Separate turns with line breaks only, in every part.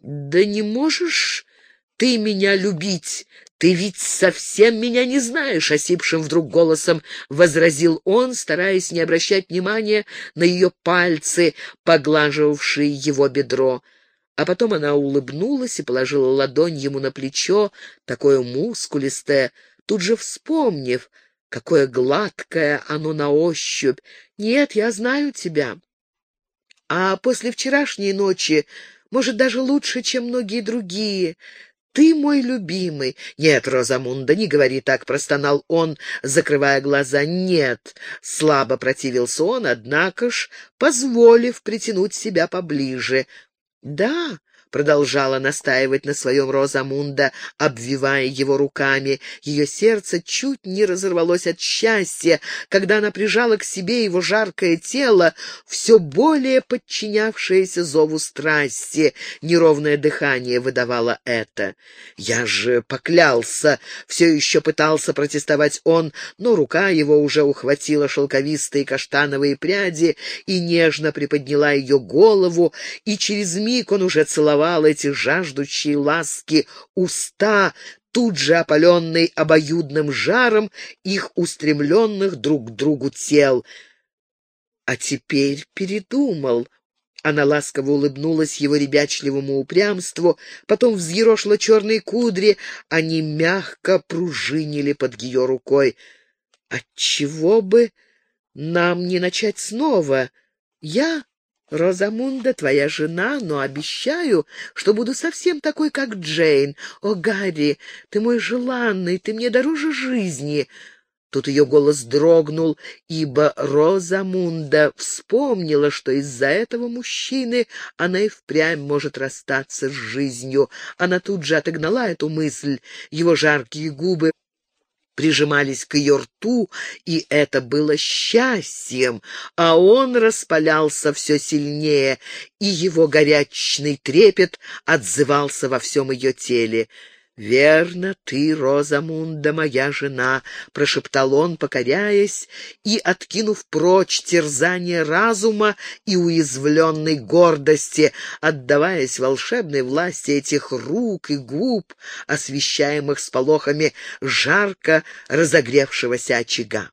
«Да не можешь ты меня любить? Ты ведь совсем меня не знаешь!» — осипшим вдруг голосом возразил он, стараясь не обращать внимания на ее пальцы, поглаживавшие его бедро. А потом она улыбнулась и положила ладонь ему на плечо, такое мускулистое, тут же вспомнив, какое гладкое оно на ощупь. «Нет, я знаю тебя. А после вчерашней ночи, может, даже лучше, чем многие другие. Ты мой любимый. Нет, Розамунда, не говори так, простонал он, закрывая глаза. Нет, слабо противился он, однако ж, позволив притянуть себя поближе. Да, продолжала настаивать на своем Розамунда, обвивая его руками. Ее сердце чуть не разорвалось от счастья, когда она прижала к себе его жаркое тело, все более подчинявшееся зову страсти. Неровное дыхание выдавало это. «Я же поклялся!» — все еще пытался протестовать он, но рука его уже ухватила шелковистые каштановые пряди и нежно приподняла ее голову, и через миг он уже целовал целовал эти жаждущие ласки уста, тут же опаленный обоюдным жаром их устремленных друг к другу тел. А теперь передумал. Она ласково улыбнулась его ребячливому упрямству, потом взъерошила черные кудри, они мягко пружинили под ее рукой. «Отчего бы нам не начать снова? Я Розамунда твоя жена, но обещаю, что буду совсем такой, как Джейн. О, Гарри, ты мой желанный, ты мне дороже жизни». Тут ее голос дрогнул, ибо Розамунда вспомнила, что из-за этого мужчины она и впрямь может расстаться с жизнью. Она тут же отогнала эту мысль. Его жаркие губы прижимались к ее рту, и это было счастьем, а он распалялся все сильнее, и его горячный трепет отзывался во всем ее теле. «Верно, ты, Розамунда, моя жена», — прошептал он, покоряясь, и, откинув прочь терзание разума и уязвленной гордости, отдаваясь волшебной власти этих рук и губ, освещаемых сполохами жарко разогревшегося очага.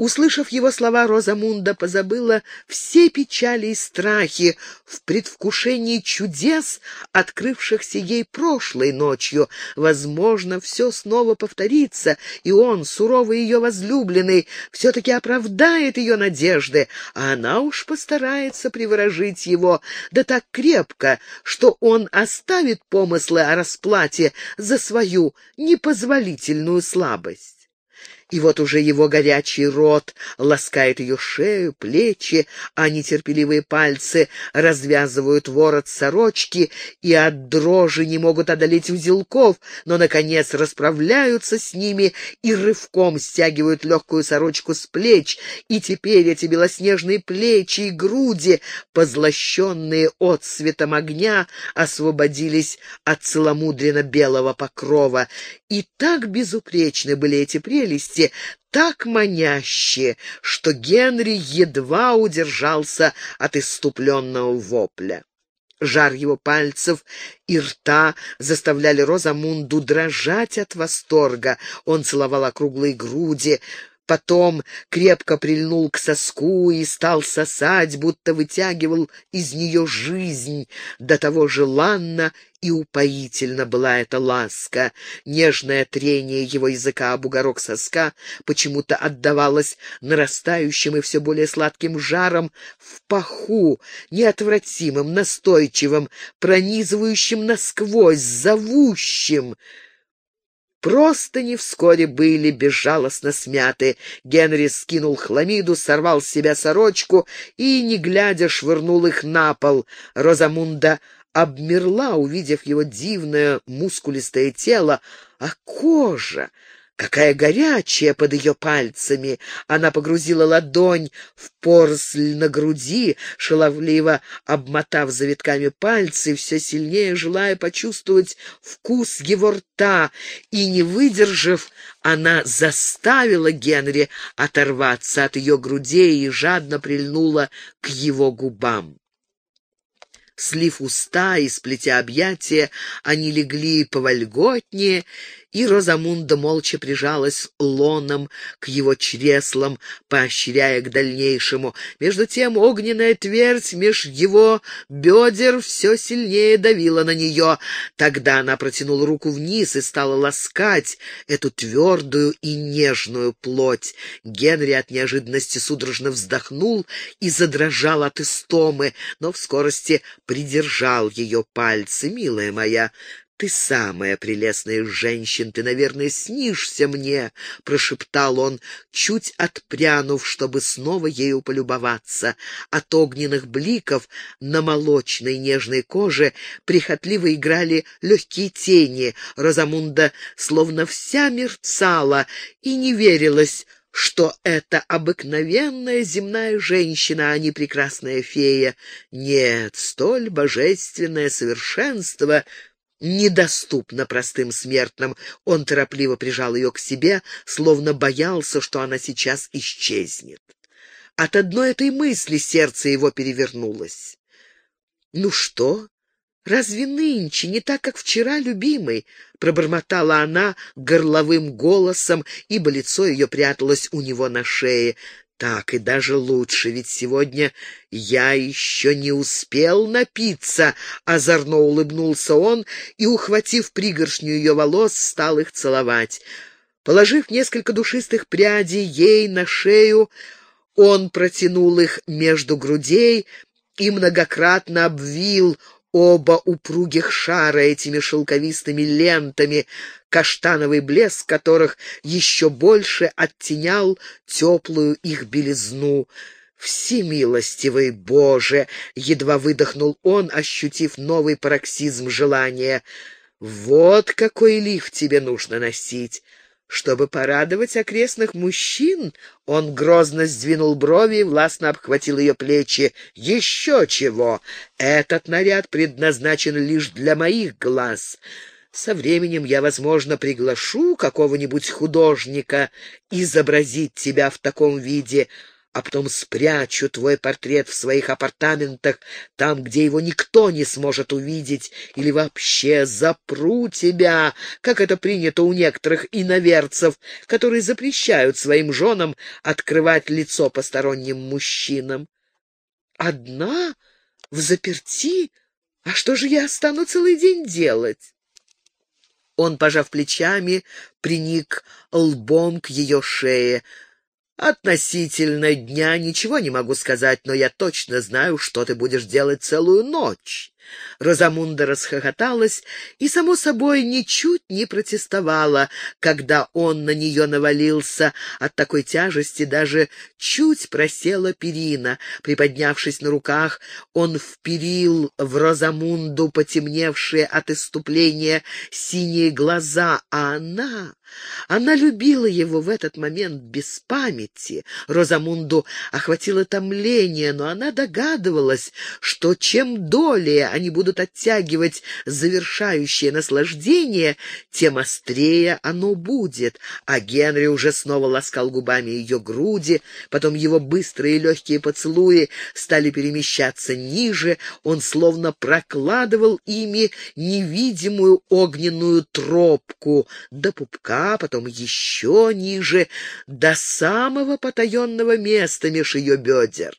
Услышав его слова, Розамунда позабыла все печали и страхи в предвкушении чудес, открывшихся ей прошлой ночью. Возможно, все снова повторится, и он, суровый ее возлюбленный, все-таки оправдает ее надежды, а она уж постарается приворожить его, да так крепко, что он оставит помыслы о расплате за свою непозволительную слабость. И вот уже его горячий рот ласкает ее шею, плечи, а нетерпеливые пальцы развязывают ворот сорочки и от дрожи не могут одолеть узелков, но, наконец, расправляются с ними и рывком стягивают легкую сорочку с плеч, и теперь эти белоснежные плечи и груди, позлощенные отцветом огня, освободились от целомудренно-белого покрова. И так безупречны были эти прелести, месте так маняще, что Генри едва удержался от иступленного вопля. Жар его пальцев и рта заставляли Розамунду дрожать от восторга. Он целовал округлые груди, Потом крепко прильнул к соску и стал сосать, будто вытягивал из нее жизнь. До того желанно и упоительно была эта ласка. Нежное трение его языка об бугорок соска почему-то отдавалось нарастающим и все более сладким жаром в паху, неотвратимым, настойчивым, пронизывающим насквозь, зовущим. Простыни вскоре были безжалостно смяты. Генри скинул хламиду, сорвал с себя сорочку и, не глядя, швырнул их на пол. Розамунда обмерла, увидев его дивное мускулистое тело, а кожа Какая горячая под ее пальцами! Она погрузила ладонь в порсль на груди, шаловливо обмотав завитками пальцы, все сильнее желая почувствовать вкус его рта, и, не выдержав, она заставила Генри оторваться от ее грудей и жадно прильнула к его губам. Слив уста и сплетя объятия, они легли повольготнее, и Розамунда молча прижалась лоном к его чреслам, поощряя к дальнейшему. Между тем огненная твердь меж его бедер все сильнее давила на нее. Тогда она протянула руку вниз и стала ласкать эту твердую и нежную плоть. Генри от неожиданности судорожно вздохнул и задрожал от истомы, но в скорости придержал ее пальцы. «Милая моя, «Ты самая прелестная из женщин, ты, наверное, снишься мне», — прошептал он, чуть отпрянув, чтобы снова ею полюбоваться. От огненных бликов на молочной нежной коже прихотливо играли легкие тени. Розамунда словно вся мерцала и не верилась, что это обыкновенная земная женщина, а не прекрасная фея. Нет, столь божественное совершенство недоступна простым смертным. Он торопливо прижал ее к себе, словно боялся, что она сейчас исчезнет. От одной этой мысли сердце его перевернулось. «Ну что? Разве нынче не так, как вчера, любимый?» — пробормотала она горловым голосом, ибо лицо ее пряталось у него на шее. Так и даже лучше, ведь сегодня я еще не успел напиться, — озорно улыбнулся он и, ухватив пригоршню ее волос, стал их целовать. Положив несколько душистых прядей ей на шею, он протянул их между грудей и многократно обвил оба упругих шара этими шелковистыми лентами, каштановый блеск которых еще больше оттенял теплую их белизну. «Всемилостивый Боже!» — едва выдохнул он, ощутив новый пароксизм желания. «Вот какой лиф тебе нужно носить!» Чтобы порадовать окрестных мужчин, он грозно сдвинул брови и властно обхватил ее плечи. «Еще чего! Этот наряд предназначен лишь для моих глаз. Со временем я, возможно, приглашу какого-нибудь художника изобразить тебя в таком виде, а потом спрячу твой портрет в своих апартаментах, там, где его никто не сможет увидеть, или вообще запру тебя, как это принято у некоторых иноверцев, которые запрещают своим женам открывать лицо посторонним мужчинам. Одна? В заперти? А что же я стану целый день делать? Он, пожав плечами, приник лбом к ее шее — Относительно дня ничего не могу сказать, но я точно знаю, что ты будешь делать целую ночь. Розамунда расхохоталась и, само собой, ничуть не протестовала, когда он на нее навалился. От такой тяжести даже чуть просела перина. Приподнявшись на руках, он вперил в Розамунду потемневшие от иступления синие глаза, а она... Она любила его в этот момент без памяти. Розамунду охватило томление, но она догадывалась, что чем долее они будут оттягивать завершающее наслаждение, тем острее оно будет. А Генри уже снова ласкал губами ее груди, потом его быстрые легкие поцелуи стали перемещаться ниже, он словно прокладывал ими невидимую огненную тропку до пупка, потом еще ниже, до самого потаенного места меж ее бедер.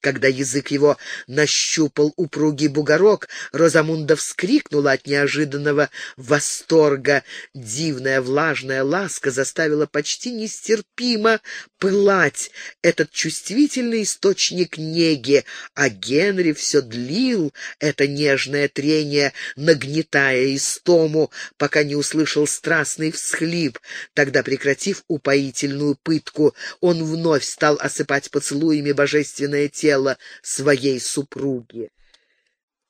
Когда язык его нащупал упругий бугорок, Розамунда вскрикнула от неожиданного восторга. Дивная влажная ласка заставила почти нестерпимо пылать этот чувствительный источник неги, а Генри все длил это нежное трение, нагнетая истому, пока не услышал страстный всхлип. Тогда, прекратив упоительную пытку, он вновь стал осыпать поцелуями божественное тело, тело своей супруги.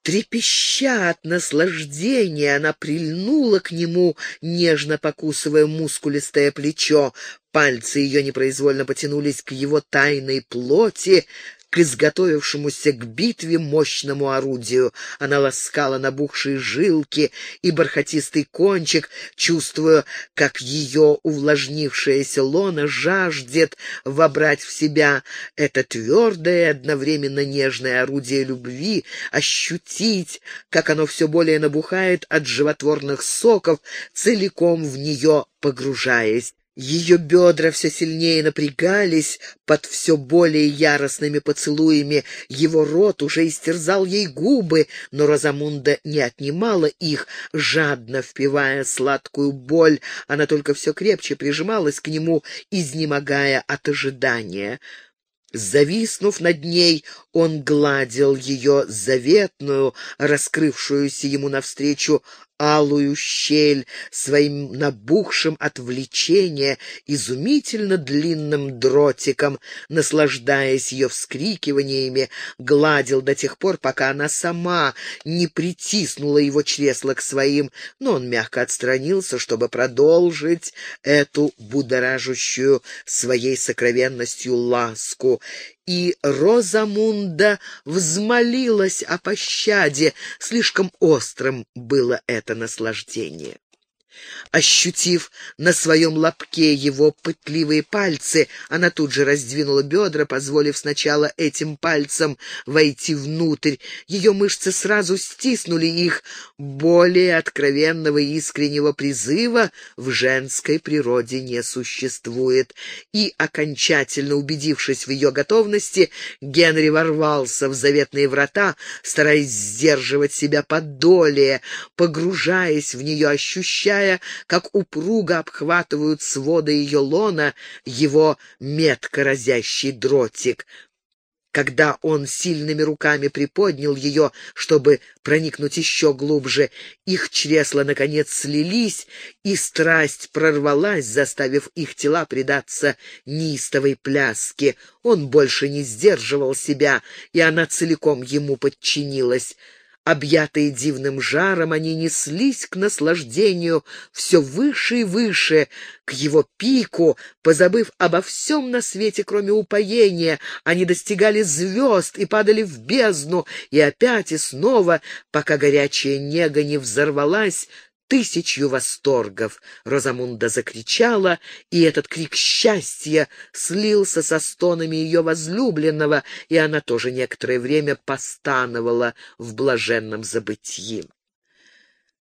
Трепеща от наслаждения, она прильнула к нему, нежно покусывая мускулистое плечо. Пальцы ее непроизвольно потянулись к его тайной плоти, к изготовившемуся к битве мощному орудию. Она ласкала набухшие жилки и бархатистый кончик, чувствуя, как ее увлажнившаяся лона жаждет вобрать в себя это твердое и одновременно нежное орудие любви, ощутить, как оно все более набухает от животворных соков, целиком в нее погружаясь. Ее бедра все сильнее напрягались под все более яростными поцелуями. Его рот уже истерзал ей губы, но Розамунда не отнимала их, жадно впивая сладкую боль. Она только все крепче прижималась к нему, изнемогая от ожидания. Зависнув над ней, он гладил ее заветную, раскрывшуюся ему навстречу алую щель своим набухшим от влечения изумительно длинным дротиком, наслаждаясь ее вскрикиваниями, гладил до тех пор, пока она сама не притиснула его чресло к своим, но он мягко отстранился, чтобы продолжить эту будоражущую своей сокровенностью ласку, и Розамунда взмолилась о пощаде. Слишком острым было это наслаждение. Ощутив на своем лобке его пытливые пальцы, она тут же раздвинула бедра, позволив сначала этим пальцам войти внутрь. Ее мышцы сразу стиснули их. Более откровенного и искреннего призыва в женской природе не существует. И, окончательно убедившись в ее готовности, Генри ворвался в заветные врата, стараясь сдерживать себя подолее, погружаясь в нее, ощущая, как упруго обхватывают своды ее лона его метко разящий дротик. Когда он сильными руками приподнял ее, чтобы проникнуть еще глубже, их чресла, наконец, слились, и страсть прорвалась, заставив их тела предаться неистовой пляске. Он больше не сдерживал себя, и она целиком ему подчинилась. Объятые дивным жаром, они неслись к наслаждению все выше и выше, к его пику, позабыв обо всем на свете, кроме упоения. Они достигали звезд и падали в бездну, и опять и снова, пока горячая нега не взорвалась, тысячью восторгов. Розамунда закричала, и этот крик счастья слился со стонами ее возлюбленного, и она тоже некоторое время постановала в блаженном забытьи.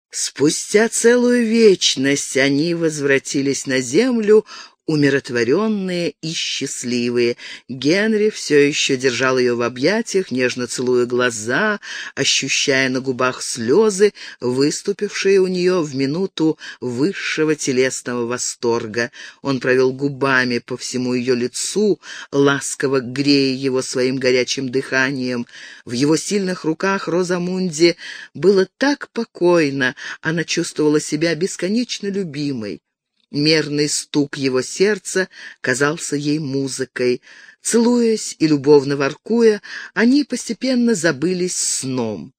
Спустя целую вечность они возвратились на землю, умиротворенные и счастливые. Генри все еще держал ее в объятиях, нежно целуя глаза, ощущая на губах слезы, выступившие у нее в минуту высшего телесного восторга. Он провел губами по всему ее лицу, ласково грея его своим горячим дыханием. В его сильных руках Розамунде было так покойно, она чувствовала себя бесконечно любимой. Мерный стук его сердца казался ей музыкой. Целуясь и любовно воркуя, они постепенно забылись сном.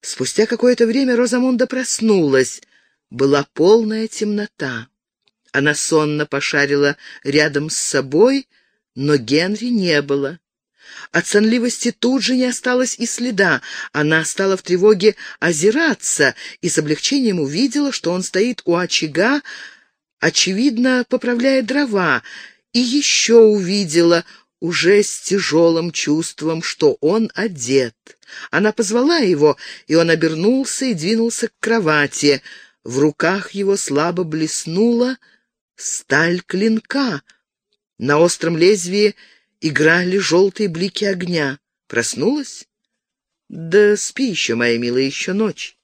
Спустя какое-то время Розамунда проснулась. Была полная темнота. Она сонно пошарила рядом с собой, но Генри не было. От сонливости тут же не осталось и следа. Она стала в тревоге озираться и с облегчением увидела, что он стоит у очага, очевидно, поправляя дрова, и еще увидела, уже с тяжелым чувством, что он одет. Она позвала его, и он обернулся и двинулся к кровати. В руках его слабо блеснула сталь клинка. На остром лезвии играли желтые блики огня. Проснулась? Да спи еще, моя милая, еще ночь.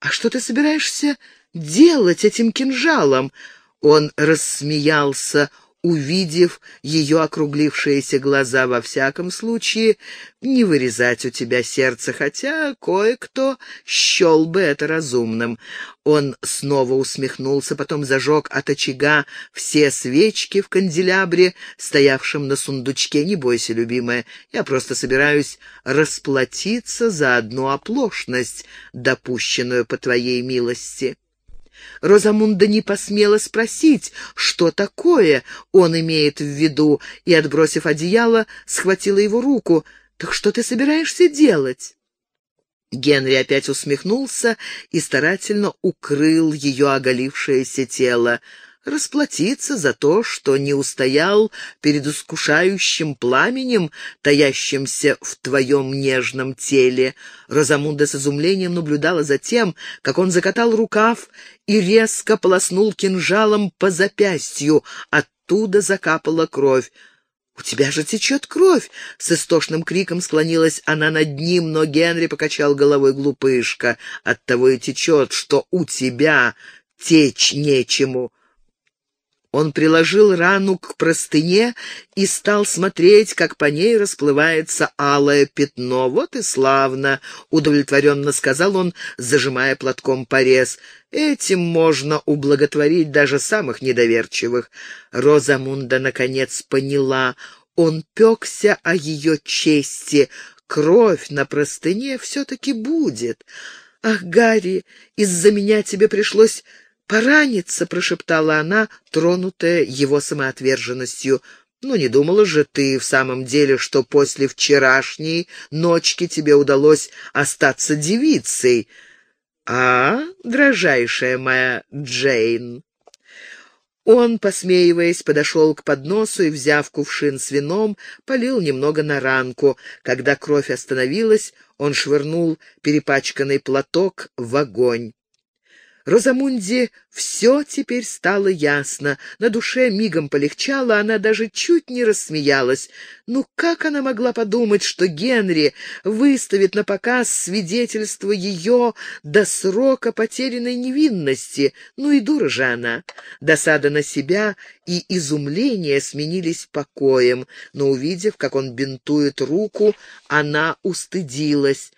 А что ты собираешься делать этим кинжалом?» Он рассмеялся, увидев ее округлившиеся глаза, во всяком случае, не вырезать у тебя сердце, хотя кое-кто счел бы это разумным. Он снова усмехнулся, потом зажег от очага все свечки в канделябре, стоявшем на сундучке. «Не бойся, любимая, я просто собираюсь расплатиться за одну оплошность, допущенную по твоей милости». Розамунда не посмела спросить, что такое он имеет в виду, и, отбросив одеяло, схватила его руку. «Так что ты собираешься делать?» Генри опять усмехнулся и старательно укрыл ее оголившееся тело расплатиться за то, что не устоял перед искушающим пламенем, таящимся в твоем нежном теле. Розамунда с изумлением наблюдала за тем, как он закатал рукав и резко полоснул кинжалом по запястью. Оттуда закапала кровь. «У тебя же течет кровь!» — с истошным криком склонилась она над ним, но Генри покачал головой глупышка. «Оттого и течет, что у тебя течь нечему. Он приложил рану к простыне и стал смотреть, как по ней расплывается алое пятно. «Вот и славно!» — удовлетворенно сказал он, зажимая платком порез. «Этим можно ублаготворить даже самых недоверчивых». Розамунда, наконец, поняла. Он пекся о ее чести. Кровь на простыне все-таки будет. «Ах, Гарри, из-за меня тебе пришлось «Пораниться!» — прошептала она, тронутая его самоотверженностью. «Ну, не думала же ты в самом деле, что после вчерашней ночки тебе удалось остаться девицей?» «А, дрожайшая моя Джейн!» Он, посмеиваясь, подошел к подносу и, взяв кувшин с вином, полил немного на ранку. Когда кровь остановилась, он швырнул перепачканный платок в огонь. Розамунде все теперь стало ясно. На душе мигом полегчало, она даже чуть не рассмеялась. Ну как она могла подумать, что Генри выставит на показ свидетельство ее до срока потерянной невинности? Ну и дура же она. Досада на себя и изумление сменились покоем, но, увидев, как он бинтует руку, она устыдилась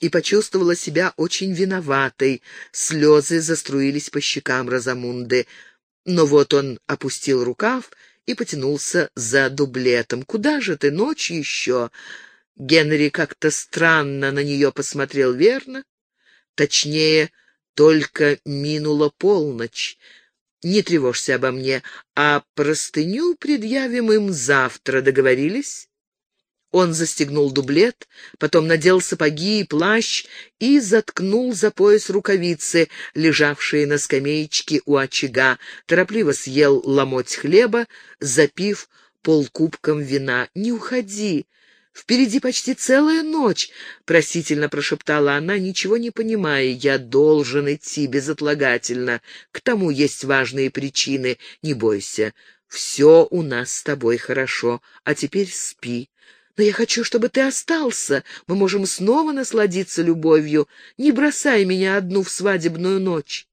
и почувствовала себя очень виноватой. Слезы заструились по щекам Розамунды. Но вот он опустил рукав и потянулся за дублетом. «Куда же ты? Ночь еще?» Генри как-то странно на нее посмотрел, верно? Точнее, только минула полночь. Не тревожься обо мне, а простыню предъявим им завтра, договорились? Он застегнул дублет, потом надел сапоги и плащ и заткнул за пояс рукавицы, лежавшие на скамеечке у очага, торопливо съел ломоть хлеба, запив полкубком вина. «Не уходи! Впереди почти целая ночь!» — просительно прошептала она, ничего не понимая. «Я должен идти безотлагательно. К тому есть важные причины. Не бойся. Все у нас с тобой хорошо. А теперь спи. Но я хочу, чтобы ты остался. Мы можем снова насладиться любовью. Не бросай меня одну в свадебную ночь».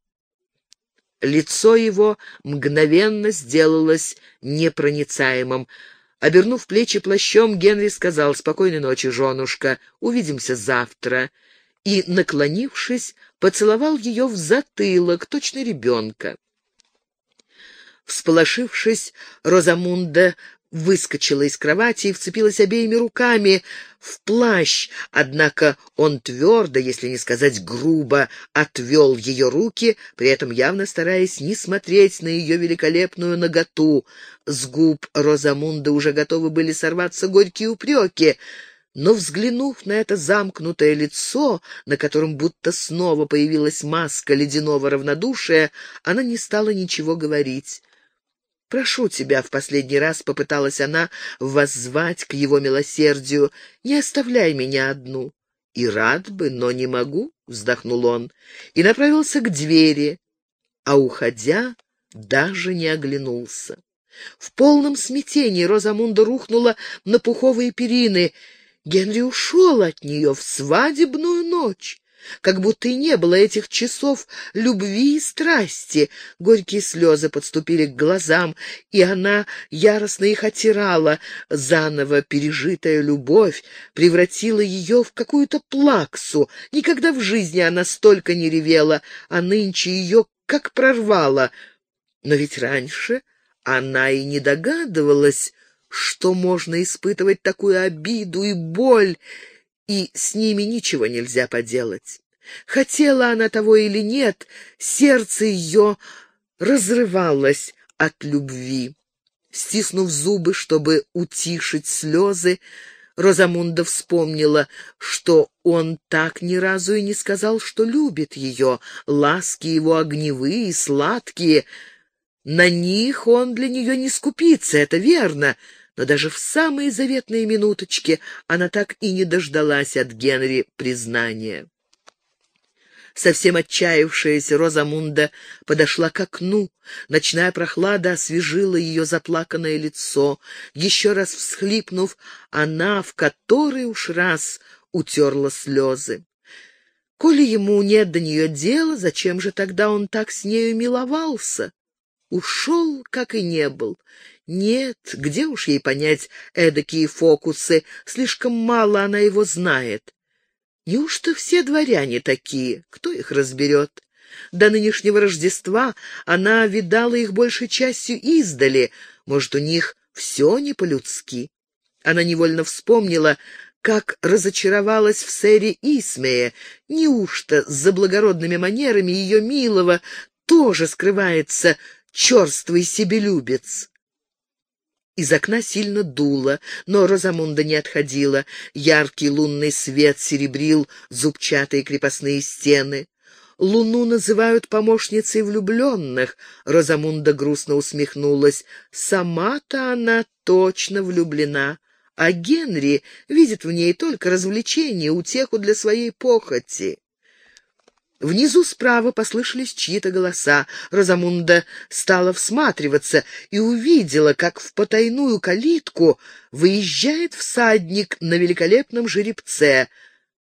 Лицо его мгновенно сделалось непроницаемым. Обернув плечи плащом, Генри сказал «Спокойной ночи, женушка, увидимся завтра». И, наклонившись, поцеловал ее в затылок, точно ребенка. Всполошившись, Розамунда выскочила из кровати и вцепилась обеими руками в плащ, однако он твердо, если не сказать грубо, отвел ее руки, при этом явно стараясь не смотреть на ее великолепную наготу. С губ Розамунды уже готовы были сорваться горькие упреки, но, взглянув на это замкнутое лицо, на котором будто снова появилась маска ледяного равнодушия, она не стала ничего говорить. «Прошу тебя», — в последний раз попыталась она воззвать к его милосердию, — «не оставляй меня одну». «И рад бы, но не могу», — вздохнул он, и направился к двери, а, уходя, даже не оглянулся. В полном смятении Розамунда рухнула на пуховые перины. Генри ушел от нее в свадебную ночь как будто и не было этих часов любви и страсти. Горькие слезы подступили к глазам, и она яростно их отирала. Заново пережитая любовь превратила ее в какую-то плаксу. Никогда в жизни она столько не ревела, а нынче ее как прорвало. Но ведь раньше она и не догадывалась, что можно испытывать такую обиду и боль, и с ними ничего нельзя поделать. Хотела она того или нет, сердце ее разрывалось от любви. Стиснув зубы, чтобы утишить слезы, Розамунда вспомнила, что он так ни разу и не сказал, что любит ее. Ласки его огневые, сладкие. На них он для нее не скупится, это верно. Но даже в самые заветные минуточки она так и не дождалась от Генри признания. Совсем отчаявшаяся Розамунда подошла к окну. Ночная прохлада освежила ее заплаканное лицо. Еще раз всхлипнув, она в который уж раз утерла слезы. Коли ему нет до нее дела, зачем же тогда он так с нею миловался? Ушел, как и не был. Нет, где уж ей понять эдакие фокусы, слишком мало она его знает. Неужто все дворяне такие? Кто их разберет? До нынешнего Рождества она видала их большей частью издали. Может, у них все не по-людски. Она невольно вспомнила, как разочаровалась в сэре Исмее. Неужто за благородными манерами ее милого тоже скрывается черствый себелюбец? Из окна сильно дуло, но Розамунда не отходила. Яркий лунный свет серебрил зубчатые крепостные стены. Луну называют помощницей влюбленных. Розамунда грустно усмехнулась. Сама-то она точно влюблена, а Генри видит в ней только развлечение, утеху для своей похоти. Внизу справа послышались чьи-то голоса. Розамунда стала всматриваться и увидела, как в потайную калитку выезжает всадник на великолепном жеребце.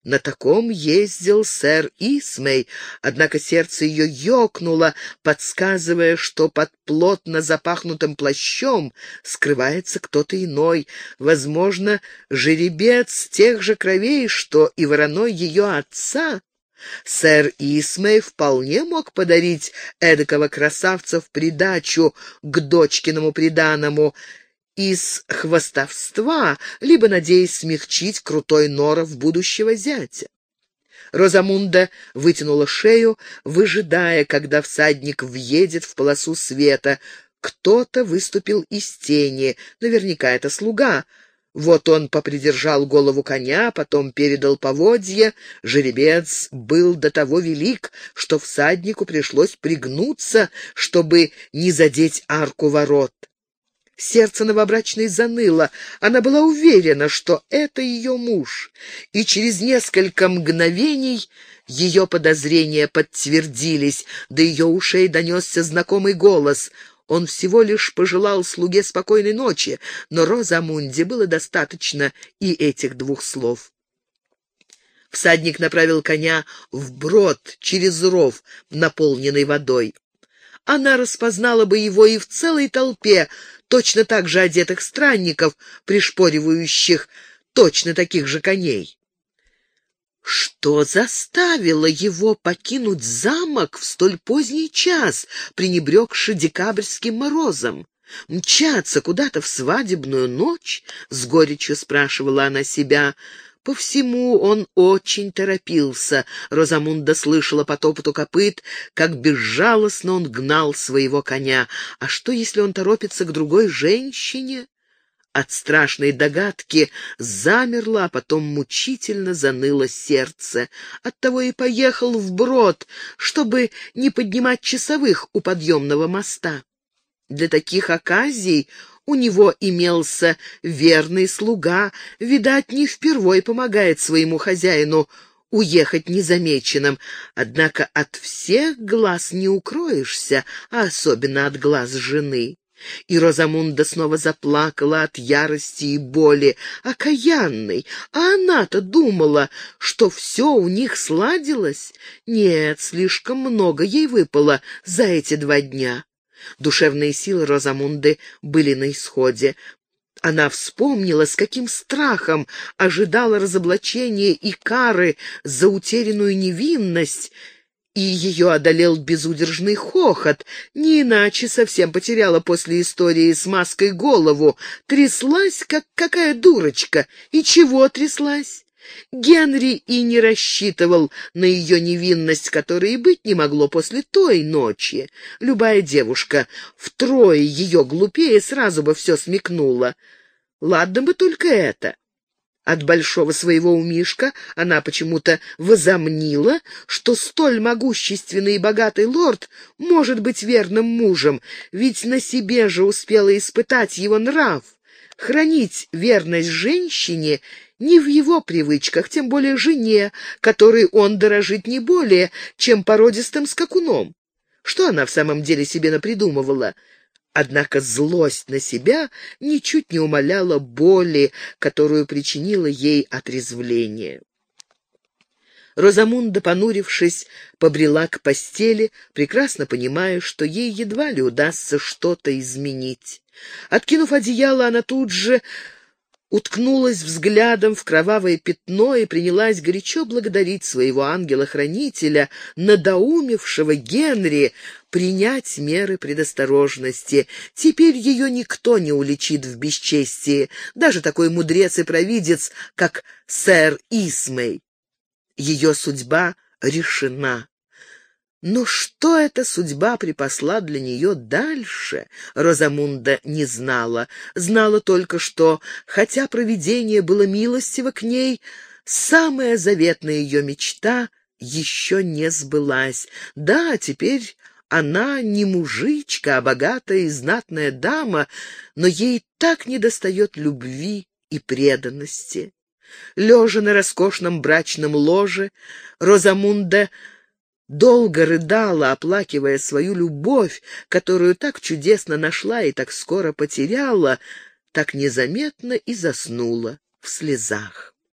На таком ездил сэр Исмей, однако сердце ее ёкнуло, подсказывая, что под плотно запахнутым плащом скрывается кто-то иной, возможно, жеребец тех же кровей, что и вороной ее отца. Сэр Исмей вполне мог подарить эдакого красавца в придачу к дочкиному приданому из хвостовства, либо надеясь смягчить крутой норов будущего зятя. Розамунда вытянула шею, выжидая, когда всадник въедет в полосу света. Кто-то выступил из тени, наверняка это слуга — вот он попридержал голову коня, потом передал поводья. Жеребец был до того велик, что всаднику пришлось пригнуться, чтобы не задеть арку ворот. Сердце новобрачной заныло. Она была уверена, что это ее муж, и через несколько мгновений ее подозрения подтвердились, до ее ушей донесся знакомый голос — он всего лишь пожелал слуге спокойной ночи, но Розамунде было достаточно и этих двух слов. Всадник направил коня в брод через ров, наполненный водой. Она распознала бы его и в целой толпе точно так же одетых странников, пришпоривающих точно таких же коней. Что заставило его покинуть замок в столь поздний час, пренебрегши декабрьским морозом? Мчаться куда-то в свадебную ночь? С горечью спрашивала она себя. По всему он очень торопился. Розамунда слышала по топоту копыт, как безжалостно он гнал своего коня. А что, если он торопится к другой женщине? От страшной догадки замерло, а потом мучительно заныло сердце. Оттого и поехал вброд, чтобы не поднимать часовых у подъемного моста. Для таких оказий у него имелся верный слуга, видать, не впервой помогает своему хозяину уехать незамеченным. Однако от всех глаз не укроешься, а особенно от глаз жены. И Розамунда снова заплакала от ярости и боли, окаянной. А она-то думала, что все у них сладилось. Нет, слишком много ей выпало за эти два дня. Душевные силы Розамунды были на исходе. Она вспомнила, с каким страхом ожидала разоблачения и кары за утерянную невинность, и ее одолел безудержный хохот, не иначе совсем потеряла после истории с маской голову, тряслась, как какая дурочка. И чего тряслась? Генри и не рассчитывал на ее невинность, которой и быть не могло после той ночи. Любая девушка втрое ее глупее сразу бы все смекнула. Ладно бы только это. От большого своего умишка она почему-то возомнила, что столь могущественный и богатый лорд может быть верным мужем, ведь на себе же успела испытать его нрав. Хранить верность женщине не в его привычках, тем более жене, которой он дорожит не более, чем породистым скакуном. Что она в самом деле себе напридумывала? Однако злость на себя ничуть не умаляла боли, которую причинило ей отрезвление. Розамунда, понурившись, побрела к постели, прекрасно понимая, что ей едва ли удастся что-то изменить. Откинув одеяло, она тут же уткнулась взглядом в кровавое пятно и принялась горячо благодарить своего ангела-хранителя, надоумевшего Генри принять меры предосторожности. Теперь ее никто не уличит в бесчестии, даже такой мудрец и провидец, как сэр Исмей. Ее судьба решена. Но что эта судьба припасла для нее дальше, Розамунда не знала. Знала только, что, хотя провидение было милостиво к ней, самая заветная ее мечта еще не сбылась. Да, теперь она не мужичка, а богатая и знатная дама, но ей так недостает любви и преданности. Лежа на роскошном брачном ложе, Розамунда долго рыдала, оплакивая свою любовь, которую так чудесно нашла и так скоро потеряла, так незаметно и заснула в слезах.